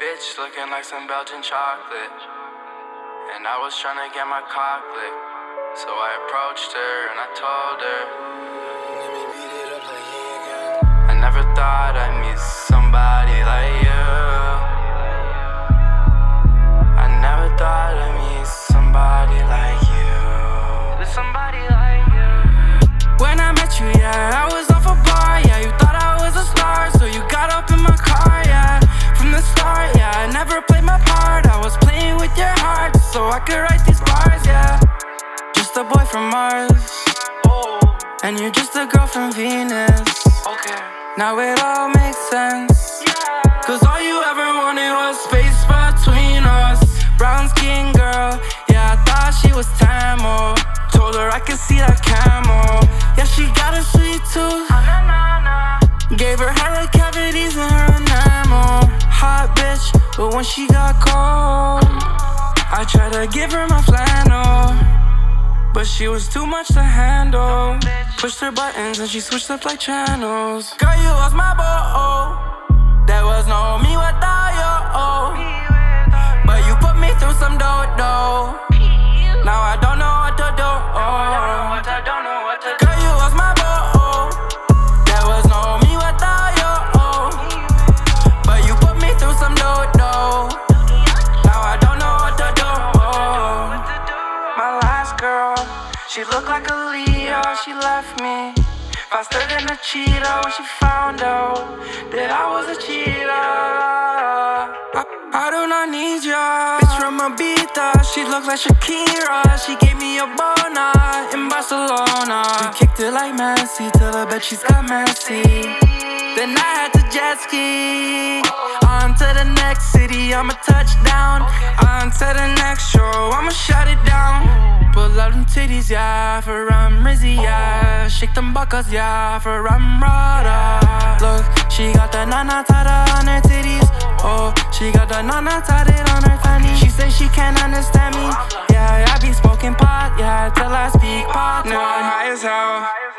bitch looking like some Belgian chocolate. And I was trying to get my cock licked. So I approached her and I told her. I never thought I'd meet somebody like you. Never played my part. I was playing with your heart, so I could write these bars, yeah. Just a boy from Mars, and you're just a girl from Venus. Okay. Now it all makes sense. Cause all you ever wanted was space between us. Brown skin girl, yeah, I thought she was Tamil. Told her I could see that camel. Yeah, she got a sweet tooth. Gave her hella but when she got cold, I tried to give her my flannel. But she was too much to handle. Pushed her buttons and she switched up like channels. Girl, you was my boy. There was no she looked like a Leo. She left me faster than a cheetah when she found out that I was a cheater. I, I do not need ya. Bitch from Ibiza, she look like Shakira. She gave me a boner in Barcelona. We kicked it like Messi till I bet she's got messy. Then I had to jet ski on to the next city. I'ma touch down on to the next show. I'ma shut it down. Out them titties, yeah, for I'm Rizzy, yeah. Shake them buckles, yeah, for I'm Rada. Look, she got the nana tada on her titties. Oh, she got the nana tatted on her fanny. She say she can't understand me. Yeah, I be smoking pot, yeah, till I speak pot. Now I'm high as hell.